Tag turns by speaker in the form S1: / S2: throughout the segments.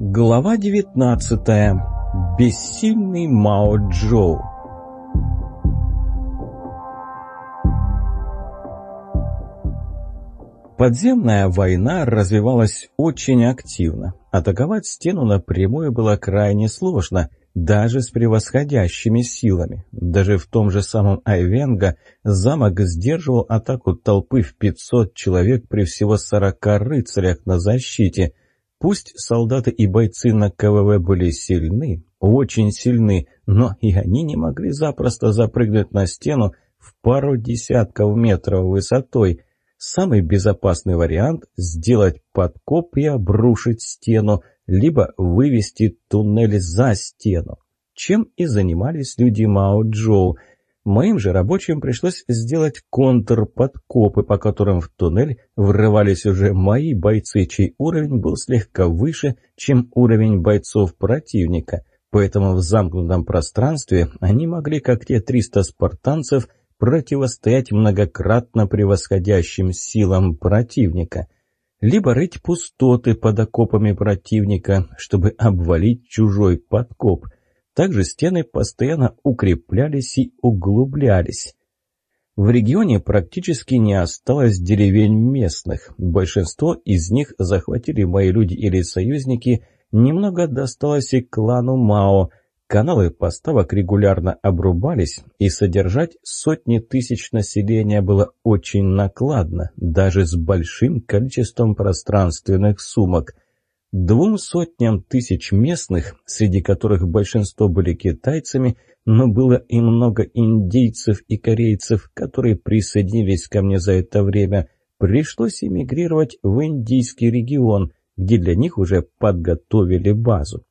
S1: Глава 19. Бессильный Мао Джоу. Подземная война развивалась очень активно. Атаковать стену напрямую было крайне сложно, даже с превосходящими силами. Даже в том же самом Айвенго замок сдерживал атаку толпы в 500 человек при всего 40 рыцарях на защите. Пусть солдаты и бойцы на КВВ были сильны, очень сильны, но и они не могли запросто запрыгнуть на стену в пару десятков метров высотой. Самый безопасный вариант – сделать подкоп и обрушить стену, либо вывести туннель за стену. Чем и занимались люди Мао Джоу – Моим же рабочим пришлось сделать контрподкопы, по которым в туннель врывались уже мои бойцы, чей уровень был слегка выше, чем уровень бойцов противника. Поэтому в замкнутом пространстве они могли, как те 300 спартанцев, противостоять многократно превосходящим силам противника. Либо рыть пустоты под окопами противника, чтобы обвалить чужой подкоп – также стены постоянно укреплялись и углублялись. В регионе практически не осталось деревень местных. Большинство из них захватили мои люди или союзники, немного досталось и клану Мао. Каналы поставок регулярно обрубались, и содержать сотни тысяч населения было очень накладно, даже с большим количеством пространственных сумок – Двум сотням тысяч местных, среди которых большинство были китайцами, но было и много индейцев и корейцев, которые присоединились ко мне за это время, пришлось эмигрировать в индийский регион, где для них уже подготовили базу.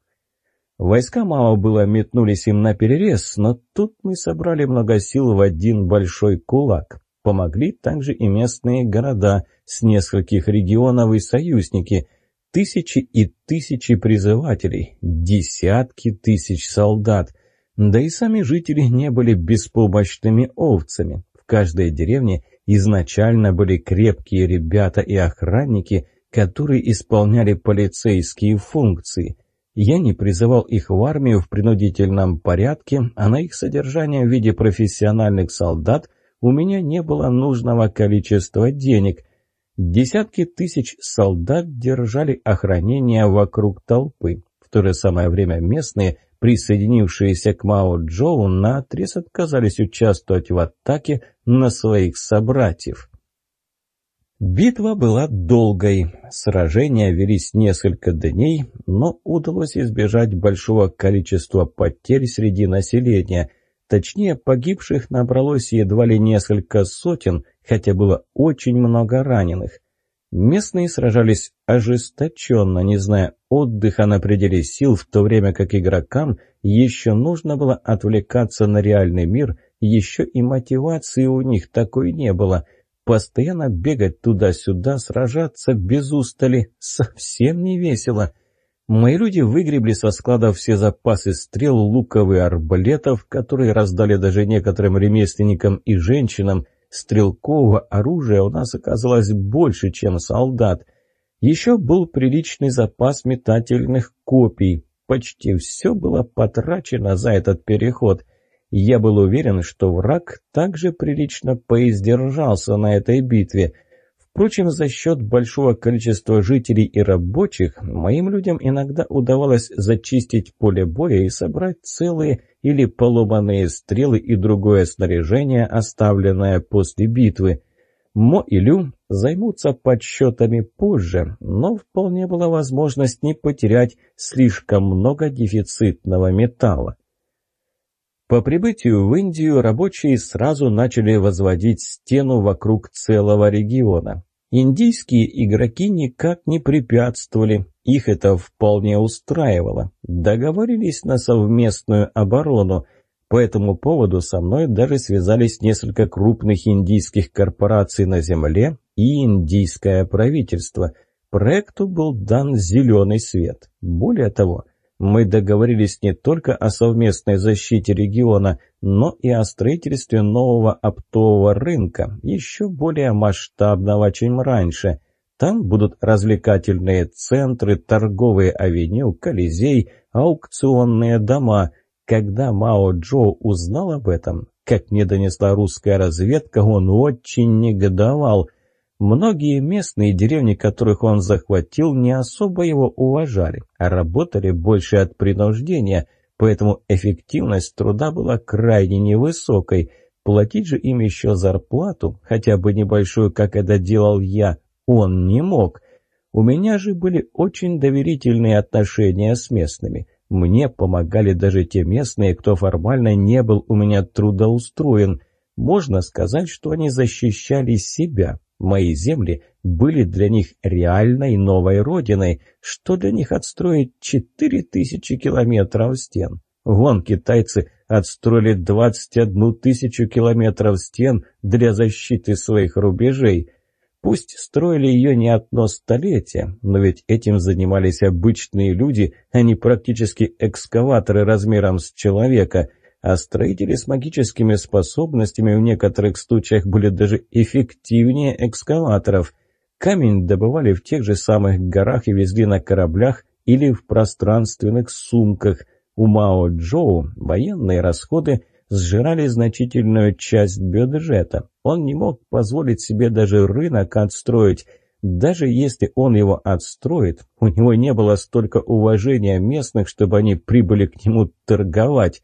S1: Войска Мао было метнулись им на перерез, но тут мы собрали много сил в один большой кулак. Помогли также и местные города с нескольких регионов и союзники – Тысячи и тысячи призывателей, десятки тысяч солдат. Да и сами жители не были беспомощными овцами. В каждой деревне изначально были крепкие ребята и охранники, которые исполняли полицейские функции. Я не призывал их в армию в принудительном порядке, а на их содержание в виде профессиональных солдат у меня не было нужного количества денег, Десятки тысяч солдат держали охранение вокруг толпы. В то же самое время местные, присоединившиеся к Мао Джоу, наотрез отказались участвовать в атаке на своих собратьев. Битва была долгой, сражения велись несколько дней, но удалось избежать большого количества потерь среди населения. Точнее, погибших набралось едва ли несколько сотен, хотя было очень много раненых. Местные сражались ожесточенно, не зная отдыха на пределе сил, в то время как игрокам еще нужно было отвлекаться на реальный мир, еще и мотивации у них такой не было. Постоянно бегать туда-сюда, сражаться без устали совсем не весело – Мои люди выгребли со складов все запасы стрел, луков и арбалетов, которые раздали даже некоторым ремесленникам и женщинам. Стрелкового оружия у нас оказалось больше, чем солдат. Еще был приличный запас метательных копий. Почти все было потрачено за этот переход. Я был уверен, что враг также прилично поиздержался на этой битве – Впрочем, за счет большого количества жителей и рабочих, моим людям иногда удавалось зачистить поле боя и собрать целые или поломанные стрелы и другое снаряжение, оставленное после битвы. Мо и Лю займутся подсчетами позже, но вполне была возможность не потерять слишком много дефицитного металла. По прибытию в Индию рабочие сразу начали возводить стену вокруг целого региона. Индийские игроки никак не препятствовали, их это вполне устраивало. Договорились на совместную оборону. По этому поводу со мной даже связались несколько крупных индийских корпораций на земле и индийское правительство. Проекту был дан зеленый свет. Более того, мы договорились не только о совместной защите региона, но и о строительстве нового оптового рынка, еще более масштабного, чем раньше. Там будут развлекательные центры, торговые авеню, колизей, аукционные дома. Когда Мао Джо узнал об этом, как мне донесла русская разведка, он очень негодовал. Многие местные деревни, которых он захватил, не особо его уважали, а работали больше от принуждения, поэтому эффективность труда была крайне невысокой. Платить же им еще зарплату, хотя бы небольшую, как это делал я, он не мог. У меня же были очень доверительные отношения с местными. Мне помогали даже те местные, кто формально не был у меня трудоустроен. Можно сказать, что они защищали себя. Мои земли были для них реальной новой родиной, что для них отстроить четыре тысячи километров стен. Вон китайцы отстроили двадцать одну тысячу километров стен для защиты своих рубежей. Пусть строили ее не одно столетие, но ведь этим занимались обычные люди, а не практически экскаваторы размером с человека, а строители с магическими способностями в некоторых случаях были даже эффективнее экскаваторов. Камень добывали в тех же самых горах и везли на кораблях или в пространственных сумках. У Мао Джоу военные расходы – сжирали значительную часть бюджета. Он не мог позволить себе даже рынок отстроить. Даже если он его отстроит, у него не было столько уважения местных, чтобы они прибыли к нему торговать.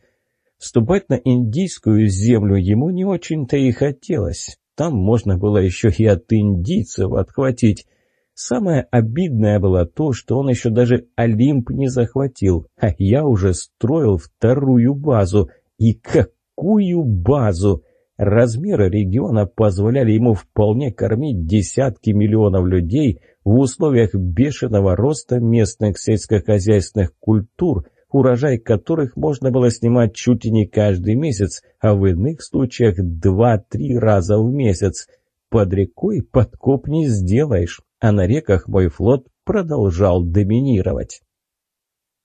S1: Вступать на индийскую землю ему не очень-то и хотелось. Там можно было еще и от индийцев отхватить. Самое обидное было то, что он еще даже Олимп не захватил, а я уже строил вторую базу — и какую базу! Размеры региона позволяли ему вполне кормить десятки миллионов людей в условиях бешеного роста местных сельскохозяйственных культур, урожай которых можно было снимать чуть ли не каждый месяц, а в иных случаях два-три раза в месяц. Под рекой подкоп не сделаешь, а на реках мой флот продолжал доминировать.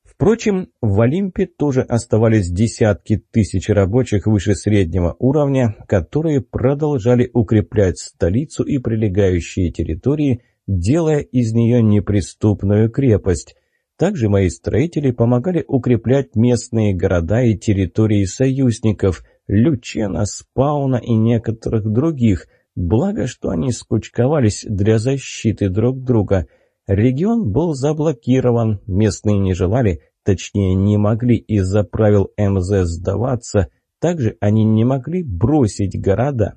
S1: Впрочем, в Олимпе тоже оставались десятки тысяч рабочих выше среднего уровня, которые продолжали укреплять столицу и прилегающие территории, делая из нее неприступную крепость. Также мои строители помогали укреплять местные города и территории союзников – Лючена, Спауна и некоторых других, благо что они скучковались для защиты друг друга – Регион был заблокирован, местные не желали, точнее не могли из-за правил МЗ сдаваться, также они не могли бросить города.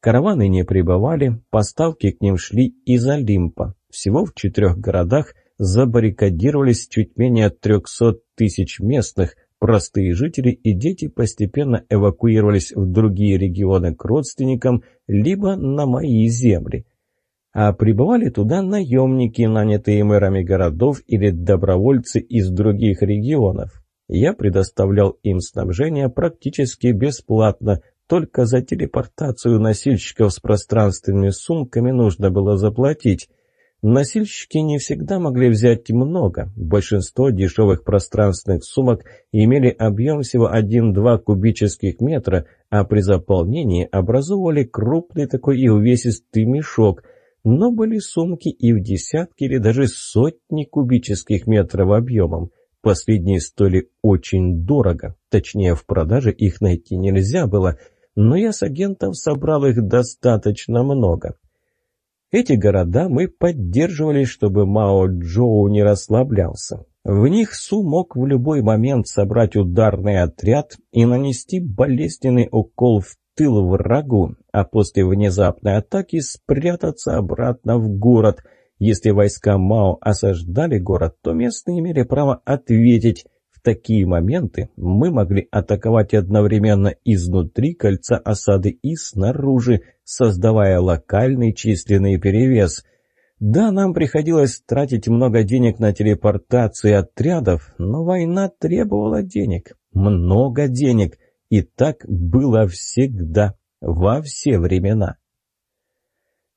S1: Караваны не прибывали, поставки к ним шли из Олимпа. Всего в четырех городах забаррикадировались чуть менее трехсот тысяч местных, простые жители и дети постепенно эвакуировались в другие регионы к родственникам, либо на мои земли а прибывали туда наемники, нанятые мэрами городов или добровольцы из других регионов. Я предоставлял им снабжение практически бесплатно, только за телепортацию носильщиков с пространственными сумками нужно было заплатить. Носильщики не всегда могли взять много. Большинство дешевых пространственных сумок имели объем всего 1-2 кубических метра, а при заполнении образовывали крупный такой и увесистый мешок – но были сумки и в десятки или даже сотни кубических метров объемом. Последние стоили очень дорого, точнее в продаже их найти нельзя было, но я с агентов собрал их достаточно много. Эти города мы поддерживали, чтобы Мао Джоу не расслаблялся. В них Су мог в любой момент собрать ударный отряд и нанести болезненный укол в тыл врагу, а после внезапной атаки спрятаться обратно в город. Если войска Мао осаждали город, то местные имели право ответить. Такие моменты мы могли атаковать одновременно изнутри кольца осады и снаружи, создавая локальный численный перевес. Да, нам приходилось тратить много денег на телепортацию отрядов, но война требовала денег. Много денег – и так было всегда, во все времена.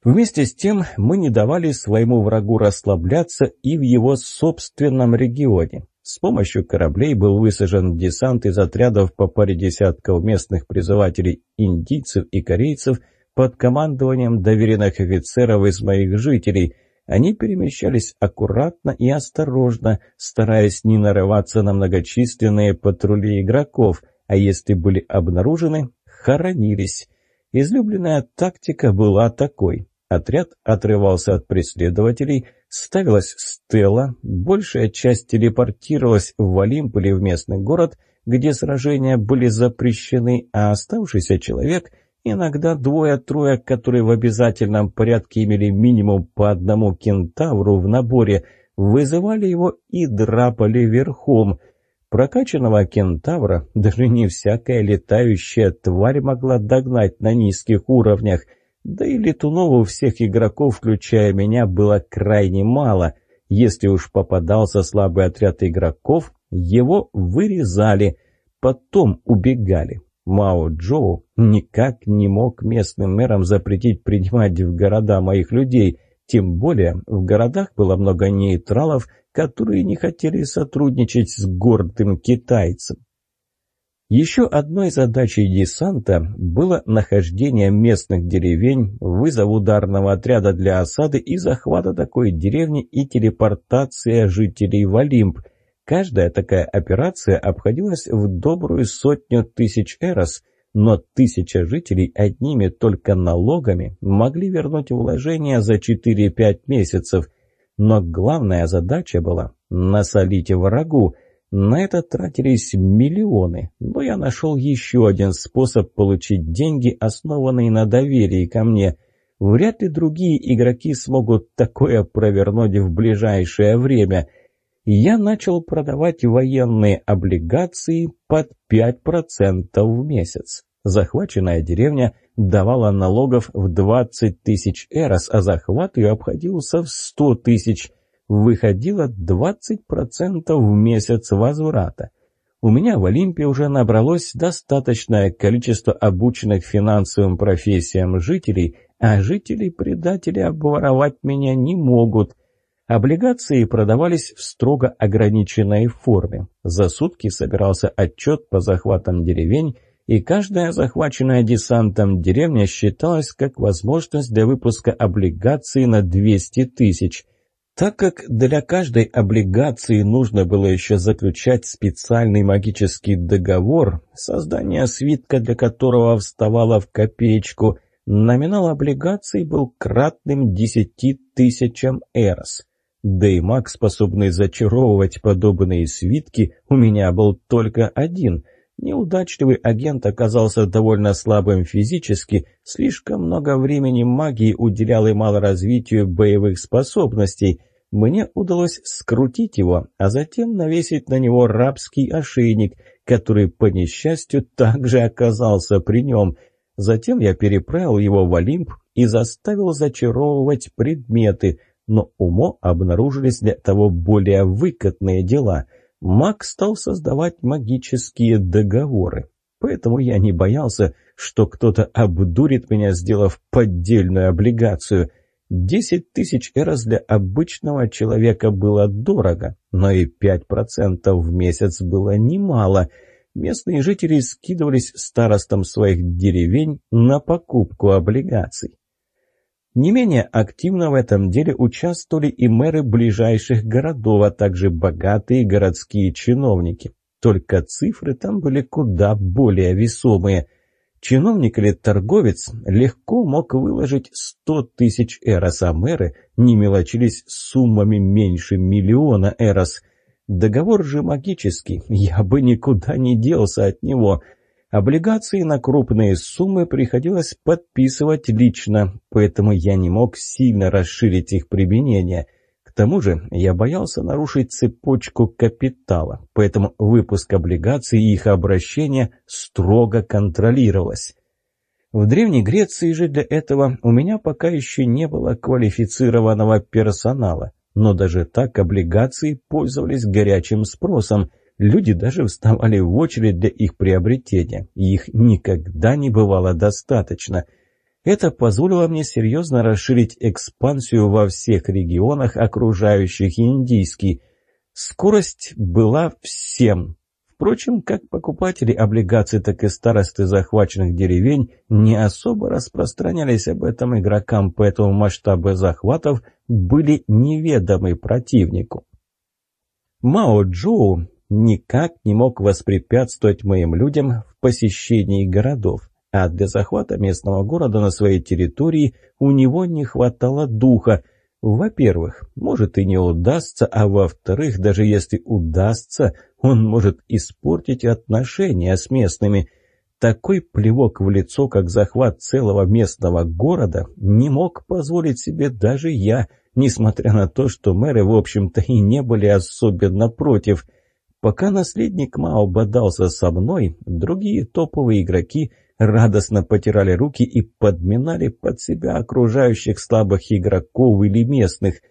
S1: Вместе с тем мы не давали своему врагу расслабляться и в его собственном регионе. С помощью кораблей был высажен десант из отрядов по паре десятков местных призывателей индийцев и корейцев под командованием доверенных офицеров из моих жителей. Они перемещались аккуратно и осторожно, стараясь не нарываться на многочисленные патрули игроков, а если были обнаружены, хоронились. Излюбленная тактика была такой. Отряд отрывался от преследователей, ставилась стела, большая часть телепортировалась в Олимп или в местный город, где сражения были запрещены, а оставшийся человек, иногда двое-трое, которые в обязательном порядке имели минимум по одному кентавру в наборе, вызывали его и драпали верхом – Прокачанного кентавра даже не всякая летающая тварь могла догнать на низких уровнях, да и летунов у всех игроков, включая меня, было крайне мало. Если уж попадался слабый отряд игроков, его вырезали, потом убегали. Мао Джоу никак не мог местным мэрам запретить принимать в города моих людей, тем более в городах было много нейтралов – которые не хотели сотрудничать с гордым китайцем. Еще одной задачей десанта было нахождение местных деревень, вызов ударного отряда для осады и захвата такой деревни и телепортация жителей в Олимп. Каждая такая операция обходилась в добрую сотню тысяч эрос, но тысяча жителей одними только налогами могли вернуть вложения за 4-5 месяцев – но главная задача была насолить врагу. На это тратились миллионы, но я нашел еще один способ получить деньги, основанные на доверии ко мне. Вряд ли другие игроки смогут такое провернуть в ближайшее время. Я начал продавать военные облигации под 5% в месяц. Захваченная деревня давала налогов в 20 тысяч эрос, а захват ее обходился в 100 тысяч. Выходило 20% в месяц возврата. У меня в Олимпе уже набралось достаточное количество обученных финансовым профессиям жителей, а жители-предатели обворовать меня не могут. Облигации продавались в строго ограниченной форме. За сутки собирался отчет по захватам деревень, и каждая захваченная десантом деревня считалась как возможность для выпуска облигаций на 200 тысяч. Так как для каждой облигации нужно было еще заключать специальный магический договор, создание свитка для которого вставало в копеечку, номинал облигаций был кратным 10 тысячам эрос. Да и маг, способный зачаровывать подобные свитки, у меня был только один – Неудачливый агент оказался довольно слабым физически, слишком много времени магии уделял и мало развитию боевых способностей. Мне удалось скрутить его, а затем навесить на него рабский ошейник, который, по несчастью, также оказался при нем. Затем я переправил его в Олимп и заставил зачаровывать предметы, но умо обнаружились для того более выкатные дела — маг стал создавать магические договоры. Поэтому я не боялся, что кто-то обдурит меня, сделав поддельную облигацию. Десять тысяч эрос для обычного человека было дорого, но и пять процентов в месяц было немало. Местные жители скидывались старостам своих деревень на покупку облигаций. Не менее активно в этом деле участвовали и мэры ближайших городов, а также богатые городские чиновники. Только цифры там были куда более весомые. Чиновник или торговец легко мог выложить 100 тысяч эрос, а мэры не мелочились суммами меньше миллиона эрос. Договор же магический, я бы никуда не делся от него – Облигации на крупные суммы приходилось подписывать лично, поэтому я не мог сильно расширить их применение. К тому же я боялся нарушить цепочку капитала, поэтому выпуск облигаций и их обращение строго контролировалось. В Древней Греции же для этого у меня пока еще не было квалифицированного персонала, но даже так облигации пользовались горячим спросом – Люди даже вставали в очередь для их приобретения, их никогда не бывало достаточно. Это позволило мне серьезно расширить экспансию во всех регионах, окружающих Индийский. Скорость была всем. Впрочем, как покупатели облигаций, так и старосты захваченных деревень не особо распространялись об этом игрокам, поэтому масштабы захватов были неведомы противнику. Мао Джоу никак не мог воспрепятствовать моим людям в посещении городов, а для захвата местного города на своей территории у него не хватало духа. Во-первых, может и не удастся, а во-вторых, даже если удастся, он может испортить отношения с местными. Такой плевок в лицо, как захват целого местного города, не мог позволить себе даже я, несмотря на то, что мэры, в общем-то, и не были особенно против – Пока наследник Мао бодался со мной, другие топовые игроки радостно потирали руки и подминали под себя окружающих слабых игроков или местных.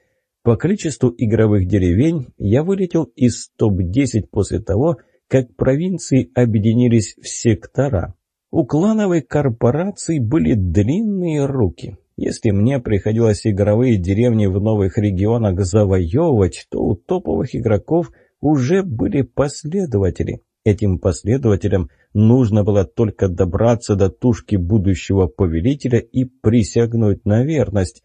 S1: По количеству игровых деревень я вылетел из топ-10 после того, как провинции объединились в сектора. У клановой корпорации были длинные руки. Если мне приходилось игровые деревни в новых регионах завоевывать, то у топовых игроков – уже были последователи. Этим последователям нужно было только добраться до тушки будущего повелителя и присягнуть на верность.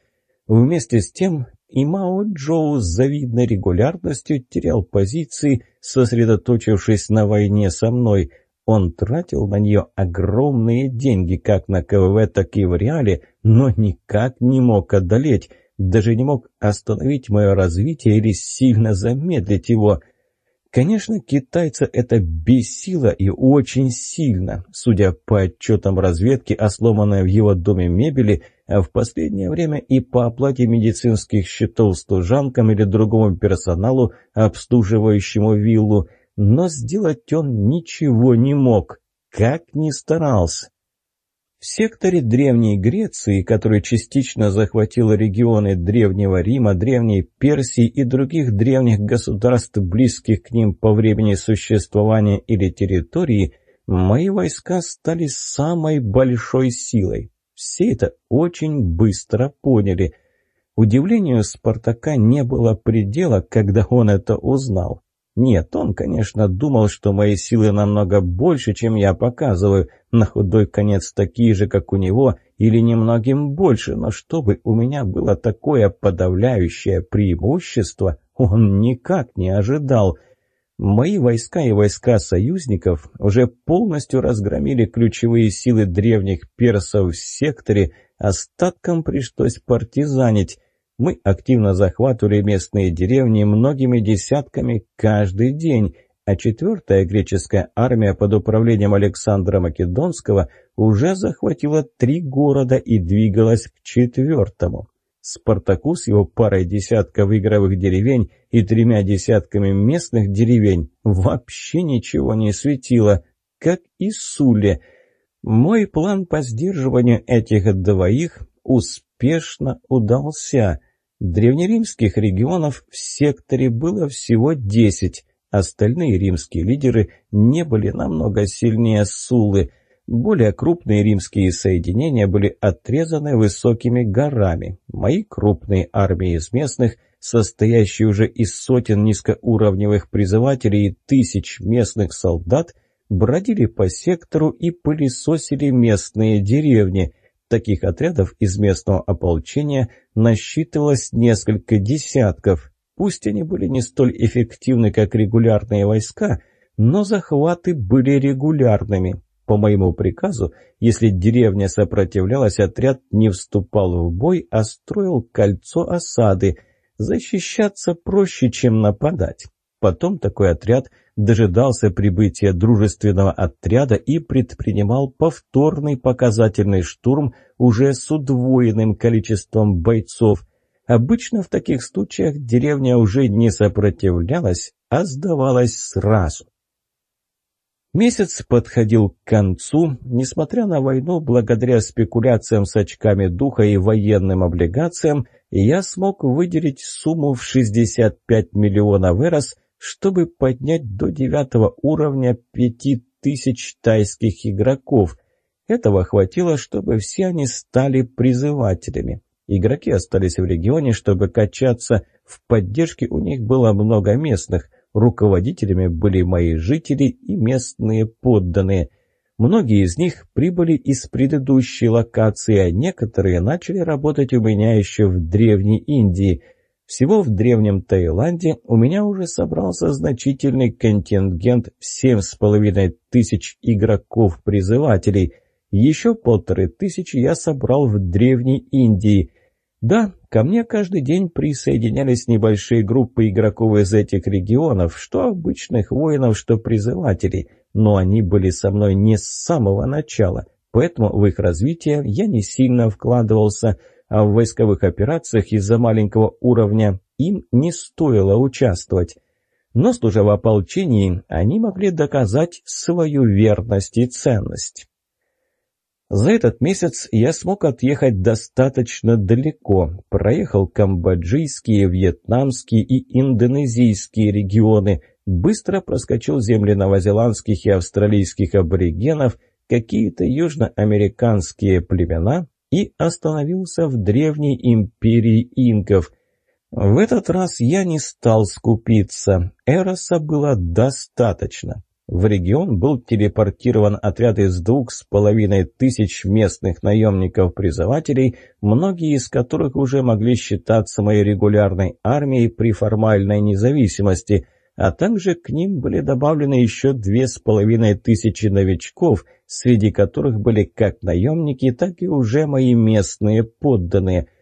S1: Вместе с тем и Мао Джоу с завидной регулярностью терял позиции, сосредоточившись на войне со мной. Он тратил на нее огромные деньги, как на КВВ, так и в реале, но никак не мог одолеть, даже не мог остановить мое развитие или сильно замедлить его – Конечно, китайца это бесило и очень сильно. Судя по отчетам разведки о сломанной в его доме мебели, а в последнее время и по оплате медицинских счетов служанкам или другому персоналу, обслуживающему виллу, но сделать он ничего не мог, как ни старался. В секторе Древней Греции, который частично захватил регионы Древнего Рима, Древней Персии и других древних государств, близких к ним по времени существования или территории, мои войска стали самой большой силой. Все это очень быстро поняли. Удивлению Спартака не было предела, когда он это узнал. Нет, он, конечно, думал, что мои силы намного больше, чем я показываю, на худой конец такие же, как у него, или немногим больше, но чтобы у меня было такое подавляющее преимущество, он никак не ожидал. Мои войска и войска союзников уже полностью разгромили ключевые силы древних персов в секторе, остаткам пришлось партизанить. Мы активно захватывали местные деревни многими десятками каждый день, а четвертая греческая армия под управлением Александра Македонского уже захватила три города и двигалась к четвертому. Спартаку с его парой десятков игровых деревень и тремя десятками местных деревень вообще ничего не светило, как и Суле. Мой план по сдерживанию этих двоих успешно удался. Древнеримских регионов в секторе было всего десять. Остальные римские лидеры не были намного сильнее Сулы. Более крупные римские соединения были отрезаны высокими горами. Мои крупные армии из местных, состоящие уже из сотен низкоуровневых призывателей и тысяч местных солдат, бродили по сектору и пылесосили местные деревни – Таких отрядов из местного ополчения насчитывалось несколько десятков. Пусть они были не столь эффективны, как регулярные войска, но захваты были регулярными. По моему приказу, если деревня сопротивлялась, отряд не вступал в бой, а строил кольцо осады. Защищаться проще, чем нападать. Потом такой отряд дожидался прибытия дружественного отряда и предпринимал повторный показательный штурм уже с удвоенным количеством бойцов. Обычно в таких случаях деревня уже не сопротивлялась, а сдавалась сразу. Месяц подходил к концу. Несмотря на войну, благодаря спекуляциям с очками духа и военным облигациям, я смог выделить сумму в 65 миллионов эрос чтобы поднять до девятого уровня пяти тысяч тайских игроков. Этого хватило, чтобы все они стали призывателями. Игроки остались в регионе, чтобы качаться. В поддержке у них было много местных. Руководителями были мои жители и местные подданные. Многие из них прибыли из предыдущей локации, а некоторые начали работать у меня еще в Древней Индии. Всего в Древнем Таиланде у меня уже собрался значительный контингент в семь с половиной тысяч игроков-призывателей. Еще полторы тысячи я собрал в Древней Индии. Да, ко мне каждый день присоединялись небольшие группы игроков из этих регионов, что обычных воинов, что призывателей, но они были со мной не с самого начала, поэтому в их развитие я не сильно вкладывался, а в войсковых операциях из-за маленького уровня им не стоило участвовать. Но, служа в ополчении, они могли доказать свою верность и ценность. За этот месяц я смог отъехать достаточно далеко. Проехал камбоджийские, вьетнамские и индонезийские регионы, быстро проскочил земли новозеландских и австралийских аборигенов, какие-то южноамериканские племена и остановился в древней империи инков. В этот раз я не стал скупиться, Эроса было достаточно. В регион был телепортирован отряд из двух с половиной тысяч местных наемников-призывателей, многие из которых уже могли считаться моей регулярной армией при формальной независимости, а также к ним были добавлены еще две с половиной тысячи новичков, среди которых были как наемники, так и уже мои местные подданные –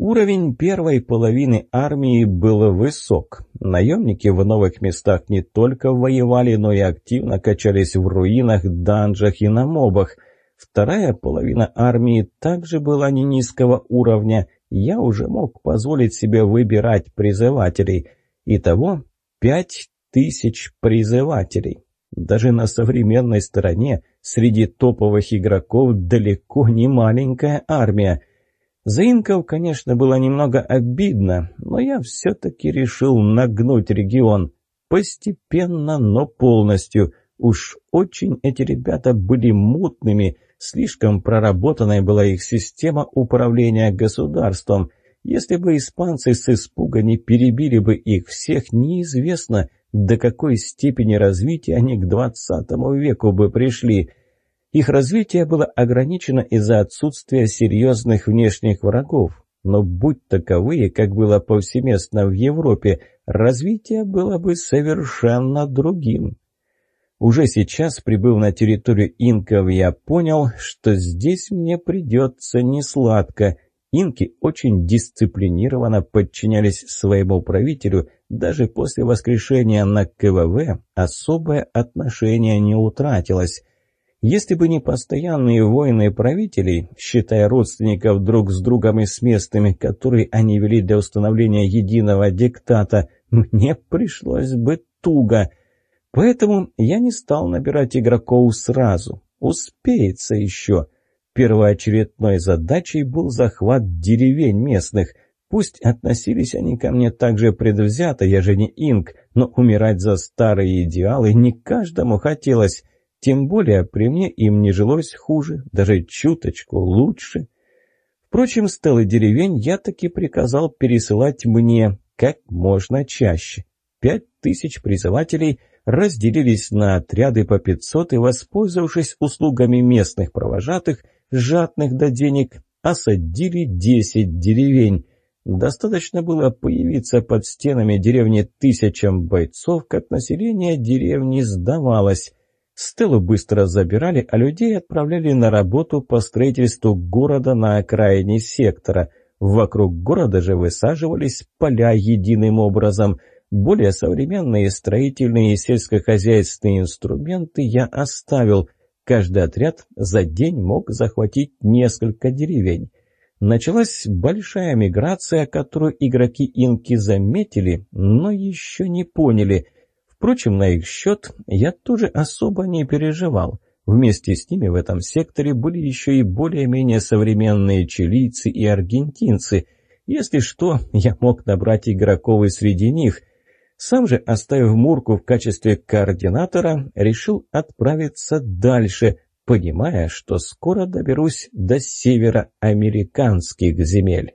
S1: Уровень первой половины армии был высок. Наемники в новых местах не только воевали, но и активно качались в руинах, данжах и на мобах. Вторая половина армии также была не низкого уровня. Я уже мог позволить себе выбирать призывателей. Итого пять тысяч призывателей. Даже на современной стороне среди топовых игроков далеко не маленькая армия – за инков, конечно, было немного обидно, но я все-таки решил нагнуть регион. Постепенно, но полностью. Уж очень эти ребята были мутными, слишком проработанной была их система управления государством. Если бы испанцы с испуга не перебили бы их всех, неизвестно, до какой степени развития они к двадцатому веку бы пришли. Их развитие было ограничено из-за отсутствия серьезных внешних врагов, но будь таковые, как было повсеместно в Европе, развитие было бы совершенно другим. Уже сейчас, прибыв на территорию инков, я понял, что здесь мне придется несладко. Инки очень дисциплинированно подчинялись своему правителю, даже после воскрешения на КВВ особое отношение не утратилось. Если бы не постоянные войны правителей, считая родственников друг с другом и с местными, которые они вели для установления единого диктата, мне пришлось бы туго. Поэтому я не стал набирать игроков сразу. Успеется еще. Первоочередной задачей был захват деревень местных. Пусть относились они ко мне так же предвзято, я же не инк, но умирать за старые идеалы не каждому хотелось. Тем более при мне им не жилось хуже, даже чуточку лучше. Впрочем, стелы деревень я таки приказал пересылать мне как можно чаще. Пять тысяч призывателей разделились на отряды по пятьсот и, воспользовавшись услугами местных провожатых, жадных до денег, осадили десять деревень. Достаточно было появиться под стенами деревни тысячам бойцов, как население деревни сдавалось. Стелу быстро забирали, а людей отправляли на работу по строительству города на окраине сектора. Вокруг города же высаживались поля единым образом. Более современные строительные и сельскохозяйственные инструменты я оставил. Каждый отряд за день мог захватить несколько деревень. Началась большая миграция, которую игроки инки заметили, но еще не поняли – Впрочем, на их счет я тоже особо не переживал. Вместе с ними в этом секторе были еще и более-менее современные чилийцы и аргентинцы. Если что, я мог набрать игроков и среди них. Сам же, оставив Мурку в качестве координатора, решил отправиться дальше, понимая, что скоро доберусь до североамериканских земель.